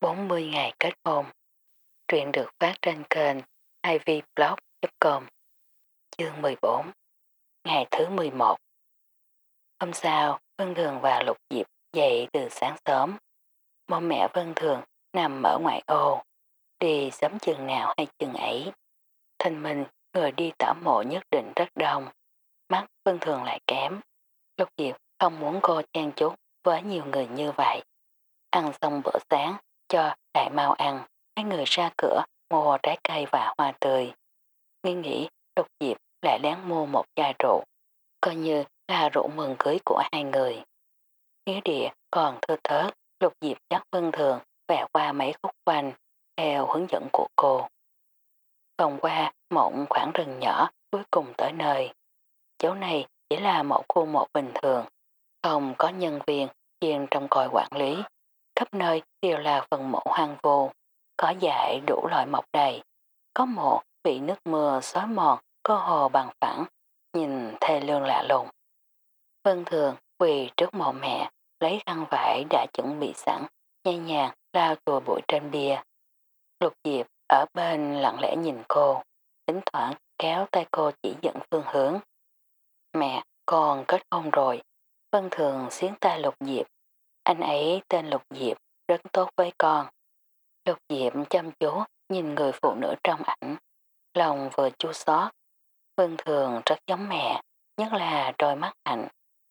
40 ngày kết hôn. Truyện được phát trên kênh ivblog.com Chương 14 Ngày thứ 11 Hôm sau, Vân Thường và Lục Diệp dậy từ sáng sớm. Bố mẹ Vân Thường nằm ở ngoài ô, đi sớm chừng nào hay chừng ấy. Thành mình, người đi tả mộ nhất định rất đông. Mắt Vân Thường lại kém. Lục Diệp không muốn cô trang chút với nhiều người như vậy. Ăn xong bữa sáng, cho đại mau ăn, hai người ra cửa mua trái cây và hoa tươi. Nghĩ nghĩ Lục Diệp lại lén mua một chai rượu, coi như là rượu mừng cưới của hai người. Nghĩa địa còn thơ thớt, Lục Diệp chắc Vân Thường vẽ qua mấy khúc quanh theo hướng dẫn của cô. Vòng qua một khoảng rừng nhỏ cuối cùng tới nơi. Chỗ này chỉ là một khu một bình thường, không có nhân viên chuyên trong coi quản lý. Khắp nơi đều là phần mộ hoang vô, có dại đủ loại mọc đầy. Có mộ bị nước mưa xói mòn, có hồ bằng phẳng, nhìn thê lương lạ lùng. Vân thường quỳ trước mộ mẹ, lấy khăn vải đã chuẩn bị sẵn, nhẹ nhàng lao chùa bụi trên bia. Lục Diệp ở bên lặng lẽ nhìn cô, thỉnh thoảng kéo tay cô chỉ dẫn phương hướng. Mẹ, con kết hôn rồi. Vân thường xiến tay Lục Diệp. Anh ấy tên Lục Diệp, rất tốt với con. Lục Diệp chăm chú nhìn người phụ nữ trong ảnh. Lòng vừa chua xót. Vân thường rất giống mẹ, nhất là đôi mắt hạnh,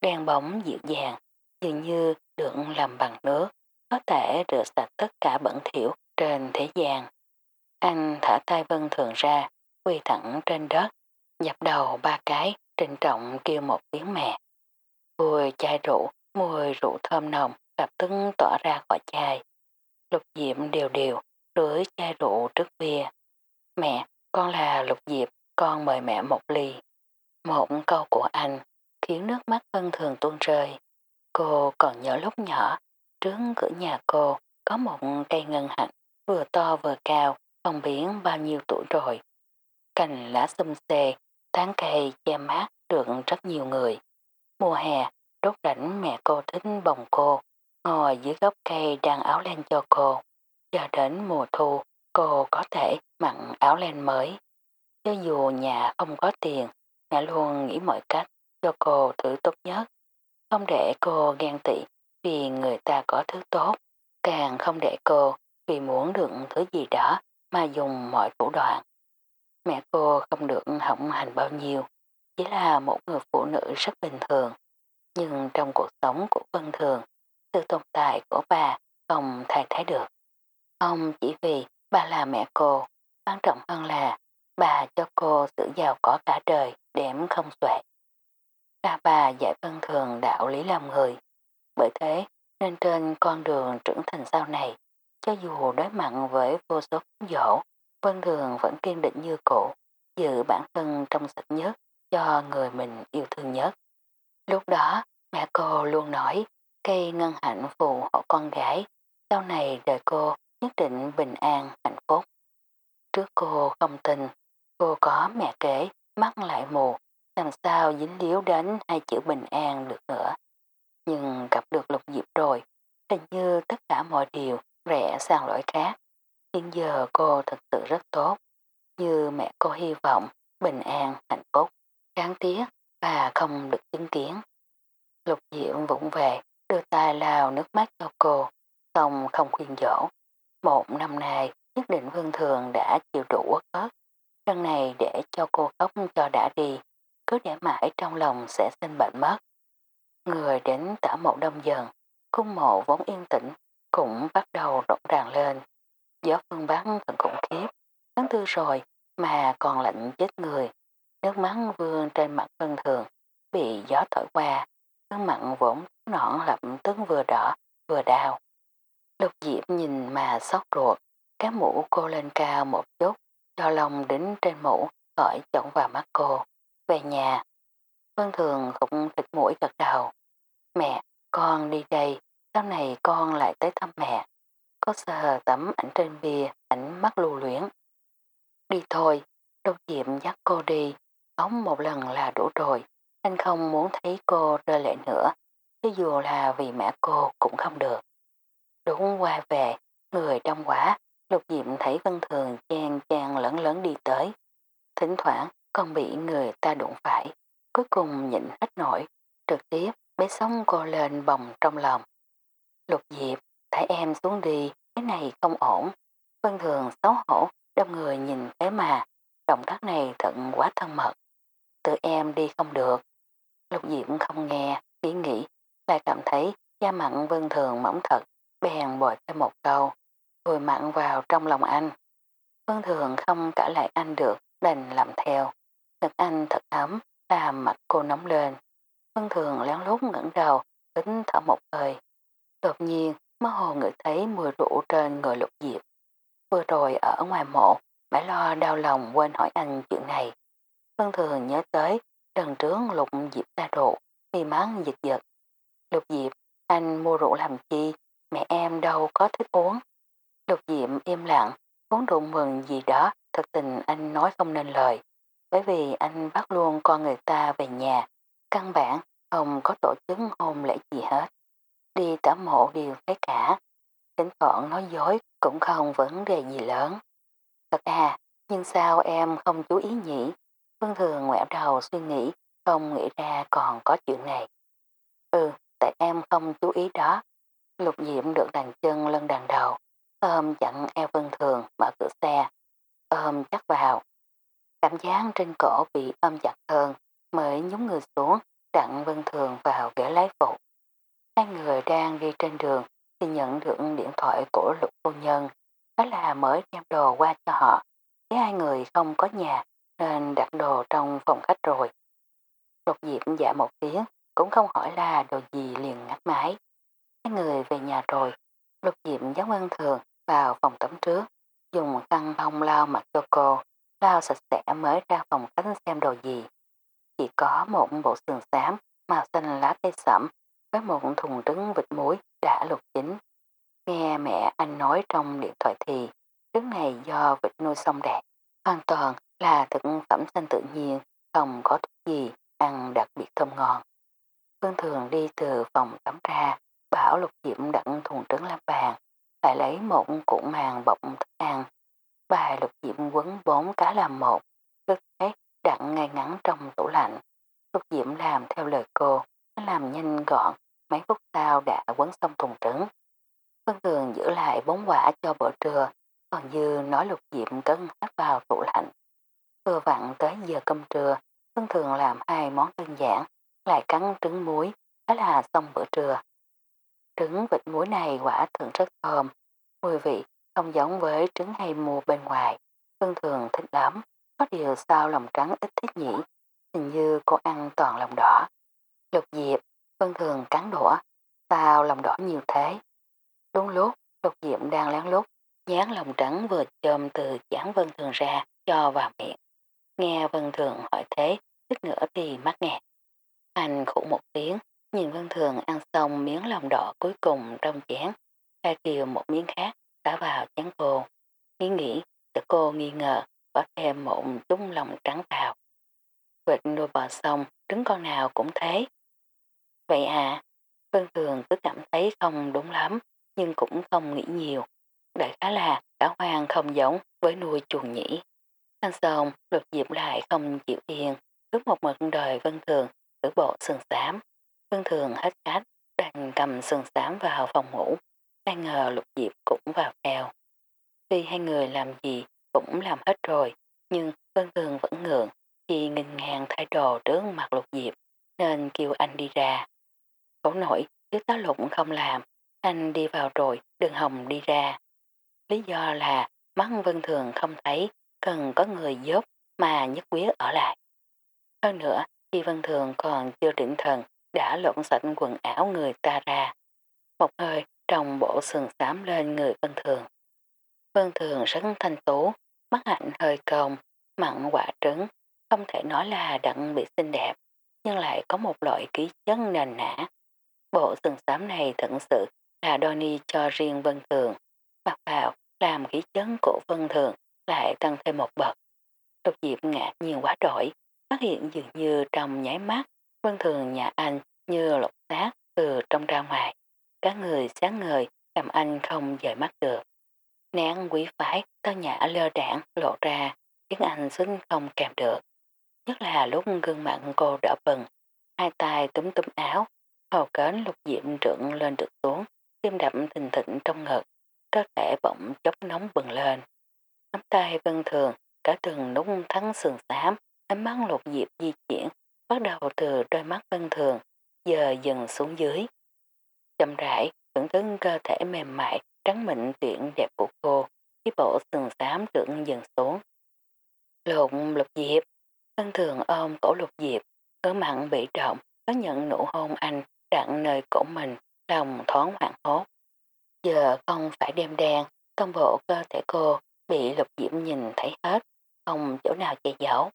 đen bóng dịu dàng, dường như được làm bằng nước, có thể rửa sạch tất cả bẩn thiểu trên thế gian. Anh thả tay Vân Thường ra, quỳ thẳng trên đất, dập đầu ba cái, trịnh trọng kêu một tiếng mẹ. vùi chai rượu, mùi rượu thơm nồng, lập tức tỏa ra khỏi chai. Lục Diệm đều đều, rưới chai rượu trước bia. Mẹ, con là Lục Diệp, con mời mẹ một ly. Một câu của anh khiến nước mắt Vân Thường tuôn rơi. Cô còn nhớ lúc nhỏ, trước cửa nhà cô có một cây ngân hạnh vừa to vừa cao, không biến bao nhiêu tuổi rồi. Cành lá xum xê, tán cây che mát được rất nhiều người. Mùa hè, đốt rảnh mẹ cô thích bồng cô, ngồi dưới gốc cây đang áo len cho cô. Giờ đến mùa thu, cô có thể mặn áo len mới. Cho dù nhà không có tiền, mẹ luôn nghĩ mọi cách cho cô thử tốt nhất. Không để cô ghen tị vì người ta có thứ tốt, càng không để cô vì muốn được thứ gì đó mà dùng mọi thủ đoạn. Mẹ cô không được hỏng hành bao nhiêu, chỉ là một người phụ nữ rất bình thường. Nhưng trong cuộc sống của Vân Thường, sự tồn tại của bà không thay thế được. Không chỉ vì bà là mẹ cô, quan trọng hơn là bà cho cô sự giàu có cả đời đếm không xuể. Cha bà dạy Vân Thường đạo lý làm người, bởi thế nên trên con đường trưởng thành sau này, cho dù đối mặt với vô số dỗ, Vân Thường vẫn kiên định như cũ, giữ bản thân trong sạch nhất cho người mình yêu thương nhất. Lúc đó, mẹ cô luôn nói cây ngân hạnh phù hộ con gái, sau này đời cô nhất định bình an, hạnh phúc. Trước cô không tin, cô có mẹ kế, mắt lại mù, làm sao dính líu đến hai chữ bình an được nữa. Nhưng gặp được lục diệp rồi, hình như tất cả mọi điều rẽ sang lỗi khác. Hiện giờ cô thật sự rất tốt, như mẹ cô hy vọng, bình an, hạnh phúc, đáng tiếc và không được chứng kiến. Lục diệu vụng về, đưa tay lao nước mắt cho cô, xong không khuyên dỗ. Một năm nay, nhất định Vương Thường đã chịu đủ quốc ớt. Lần này để cho cô khóc cho đã đi, cứ để mãi trong lòng sẽ sinh bệnh mất. Người đến tả mộ đông dần, cung mộ vốn yên tĩnh, cũng bắt đầu rộn ràng lên. Gió phương Bắc thật khủng khiếp, tháng tư rồi mà còn lạnh chết người. Nước mắt vương trên mặt vân thường, bị gió thổi qua, gương mặn vốn nõn lập tức vừa đỏ, vừa đau. Lục diệp nhìn mà xót ruột, cái mũ cô lên cao một chút, cho lòng đính trên mũ, khỏi chổng vào mắt cô. Về nhà, Vân Thường cũng thịt mũi gật đầu. Mẹ, con đi đây, sau này con lại tới thăm mẹ. Có sờ tấm ảnh trên bia, ảnh mắt lưu luyến. Đi thôi, đâu diệm dắt cô đi, Khóc một lần là đủ rồi. Anh không muốn thấy cô rơi lệ nữa, thế dù là vì mẹ cô cũng không được. Đúng qua về, người đông quá, lục diệm thấy Vân Thường chan chan lẫn lẫn đi tới. Thỉnh thoảng còn bị người ta đụng phải, cuối cùng nhịn hết nổi, trực tiếp bế sống cô lên bồng trong lòng. Lục Diệp, thả em xuống đi, cái này không ổn. Vân Thường xấu hổ, đông người nhìn thế mà, động tác này thận quá thân mật. Tự em đi không được. Lục Diệp không nghe, nghĩ nghĩ, lại cảm thấy da mặn Vân Thường mỏng thật, bèn bồi thêm một câu, vùi mặn vào trong lòng anh. Vân Thường không cả lại anh được, đành làm theo. Ngực anh thật ấm, làm mặt cô nóng lên. Vân Thường lén lút ngẩng đầu, tính thở một hơi. Đột nhiên, mơ hồ ngửi thấy mùi rượu trên người lục diệp. Vừa rồi ở ngoài mộ, mãi lo đau lòng quên hỏi anh chuyện này. Vân Thường nhớ tới lần trước lục diệp ra rượu, mi mắng giật giật. Lục diệp, anh mua rượu làm chi, mẹ em đâu có thích uống. Lục diệp im lặng, uống rượu mừng gì đó, thật tình anh nói không nên lời. Bởi vì anh bắt luôn con người ta về nhà, căn bản không có tổ chức hôn lễ gì hết. Đi tả mộ đều thấy cả, thỉnh thoảng nói dối cũng không vấn đề gì lớn. Thật à, nhưng sao em không chú ý nhỉ? Phương Thường ngoẹo đầu suy nghĩ, không nghĩ ra còn có chuyện này. Ừ, tại em không chú ý đó. Lục Diệm được đàn chân lân đàn đầu, ôm chặn eo Vân Thường mở cửa xe, ôm chắc vào. Cảm giác trên cổ bị ôm chặt hơn, mới nhúng người xuống, đặng Vân Thường vào ghế lái phụ. Hai người đang đi trên đường thì nhận được điện thoại của lục phu nhân, đó là mới đem đồ qua cho họ. Thấy hai người không có nhà nên đặt đồ trong phòng khách rồi. Lục Diệp dạ một tiếng, cũng không hỏi là đồ gì liền ngắt máy. Hai người về nhà rồi, Lục Diệp giáo ơn Thường vào phòng tắm trước, dùng khăn bông lau mặt cho cô, lau sạch sẽ mới ra phòng khách xem đồ gì. Chỉ có một bộ sườn xám màu xanh lá cây sẫm với một thùng trứng vịt muối đã luộc chín. Nghe mẹ anh nói trong điện thoại thì trứng này do vịt nuôi xong đẹp, hoàn toàn là thực phẩm xanh tự nhiên, không có thuốc gì, ăn đặc biệt thơm ngon. Phương Thường đi từ phòng tắm ra, bảo lục diệm đặt thùng trứng lên bàn, lại lấy một cuộn màng bọc thức ăn. Bài lục diệm quấn bốn cá làm một, thức thế đặt ngay ngắn trong tủ lạnh. Lục diệm làm theo lời cô, làm nhanh gọn, mấy phút sau đã quấn xong thùng trứng. Phương Thường giữ lại bốn quả cho bữa trưa, còn dư nói lục diệm cân hết vào tủ lạnh. Vừa vặn tới giờ cơm trưa, thường Thường làm hai món đơn giản, lại cắn trứng muối, đó là xong bữa trưa. Trứng vịt muối này quả thường rất thơm, mùi vị không giống với trứng hay mua bên ngoài. Thường Thường thích lắm, có điều sao lòng trắng ít thích nhỉ, hình như cô ăn toàn lòng đỏ. Lục Diệp, thường Thường cắn đũa, sao lòng đỏ nhiều thế? Đúng lúc, Lục Diệp đang lén lút, nhán lòng trắng vừa chôm từ chán Vân Thường ra, cho vào miệng. Nghe Vân Thường hỏi thế, ít nữa thì mắc nghẹt. Anh khủ một tiếng, nhìn Vân Thường ăn xong miếng lòng đỏ cuối cùng trong chén, ra kiều một miếng khác, xả vào chén cô. Nghĩ nghĩ, tự cô nghi ngờ, bỏ thêm một chút lòng trắng vào. Vịt nuôi bò xong, trứng con nào cũng thế. Vậy à, Vân Thường cứ cảm thấy không đúng lắm, nhưng cũng không nghĩ nhiều. Đại khá là cả hoang không giống với nuôi chuồng nhỉ. Thanh xong, lục diệp lại không chịu yên, cứ một mực đời Vân Thường thử bộ sườn xám. Vân Thường hết cách, đành cầm sườn xám vào phòng ngủ. Ai ngờ lục diệp cũng vào theo. Tuy hai người làm gì cũng làm hết rồi, nhưng Vân Thường vẫn ngượng, chỉ nghìn ngàn thay đồ trước mặt lục diệp, nên kêu anh đi ra. Khổ nổi, chứ tá lụng không làm, anh đi vào rồi, đừng hồng đi ra. Lý do là mắt Vân Thường không thấy, cần có người giúp mà nhất quyết ở lại. Hơn nữa, khi Vân Thường còn chưa định thần, đã lộn sạch quần áo người ta ra. Một hơi trong bộ sườn xám lên người Vân Thường. Vân Thường rất thanh tú, mắt hạnh hơi cong, mặn quả trứng, không thể nói là đặng bị xinh đẹp, nhưng lại có một loại ký chất nền nã. Bộ sườn xám này thật sự là Donny cho riêng Vân Thường, mặc vào làm khí chấn của Vân Thường lại tăng thêm một bậc. lục diệp ngạc nhiên quá đổi, phát hiện dường như trong nháy mắt, Vân Thường nhà anh như lột xác từ trong ra ngoài. Các người sáng ngời làm anh không dời mắt được. nén quý phái, tao nhã lơ đảng lộ ra, khiến anh xứng không kèm được. Nhất là lúc gương mặt cô đỏ bừng, hai tay túm túm áo, hầu kến lục diệm trượng lên được xuống, tim đậm thình thịnh trong ngực, cơ thể bỗng chốc nóng bừng lên. Nắm tay vân thường, cả từng nút thắng sườn xám, ánh mắt lục diệp di chuyển, bắt đầu từ đôi mắt vân thường, giờ dần xuống dưới. Chậm rãi, thưởng thức cơ thể mềm mại, trắng mịn tuyển đẹp của cô, khi bộ sườn xám trưởng dần xuống. lột lục diệp, vân thường ôm cổ lục diệp, cơ mặn bị động, có nhận nụ hôn anh đặn nơi cổ mình, lòng thoáng hoảng hốt. Giờ không phải đêm đen, toàn bộ cơ thể cô bị lục diễm nhìn thấy hết, không chỗ nào che giấu.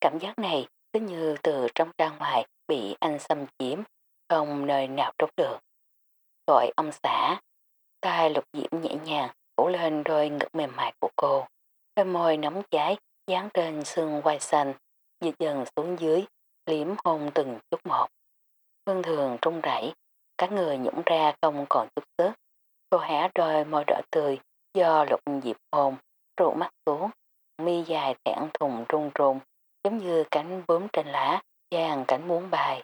Cảm giác này cứ như từ trong ra ngoài bị anh xâm chiếm, không nơi nào trốn được. Gọi ông xã, tay lục diễm nhẹ nhàng phủ lên đôi ngực mềm mại của cô. Đôi môi nóng cháy dán trên xương quai xanh, dịch dần xuống dưới, liếm hôn từng chút một. Vân thường trung rảy, các người nhũng ra không còn chút sức. Cô há đôi môi đỏ tươi do lục diệp hôn, rụ mắt xuống, mi dài thẹn thùng run run, giống như cánh bướm trên lá, dàn cánh muốn bài.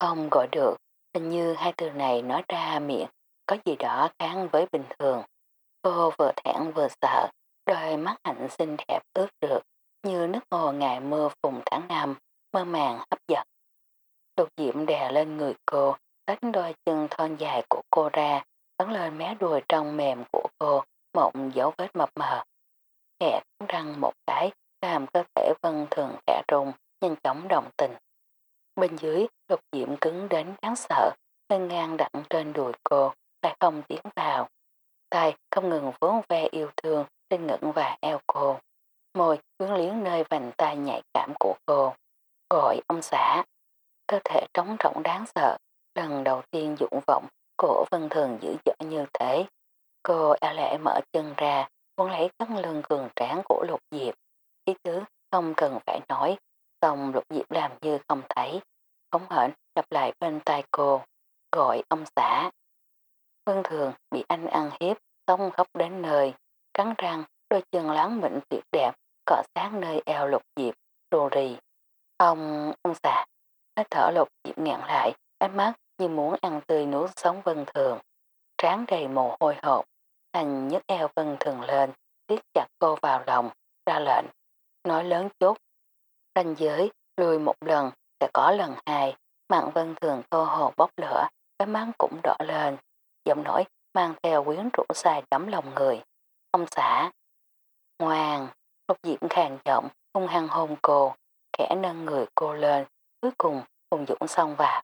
Không gọi được, hình như hai từ này nói ra miệng, có gì đó kháng với bình thường. Cô vừa thẹn vừa sợ, đôi mắt hạnh xinh đẹp ướt được, như nước hồ ngày mưa phùng tháng năm, mơ màng hấp dẫn. Đột diễm đè lên người cô, tách đôi chân thon dài của cô ra, ấn lên mé đùi trong mềm của cô, mộng dấu vết mập mờ. Khẽ răng một cái, làm cơ thể vân thường khẽ rung, nhanh chóng đồng tình. Bên dưới, lục diệm cứng đến đáng sợ, nên ngang đặn trên đùi cô, lại không tiến vào. Tay không ngừng vốn ve yêu thương trên ngực và eo cô. Môi hướng liếng nơi vành tay nhạy cảm của cô. Gọi ông xã. Cơ thể trống rỗng đáng sợ, lần đầu tiên dũng vọng, của vân thường dữ dội như thế. Cô eo lệ mở chân ra, muốn lấy cắn lưng cường tráng của lục diệp. Ý tứ không cần phải nói, xong lục diệp làm như không thấy. Không hển đập lại bên tai cô, gọi ông xã. Vân thường bị anh ăn hiếp, xong khóc đến nơi, cắn răng, đôi chân láng mịn tuyệt đẹp, cọ sáng nơi eo lục diệp, rù rì. Ông, ông xã, hết thở lục diệp ngẹn lại, ánh mắt như muốn ăn tươi nuốt sống vân thường. Tráng đầy mồ hôi hột, anh nhấc eo vân thường lên, siết chặt cô vào lòng, ra lệnh, nói lớn chút. Ranh giới, lùi một lần, sẽ có lần hai, mặn vân thường cô hồ bốc lửa, cái mắt cũng đỏ lên, giọng nổi mang theo quyến rũ sai đắm lòng người. Ông xã, ngoan, lục diễm khàn giọng, hung hăng hôn cô, khẽ nâng người cô lên, cuối cùng hùng dũng xong vào.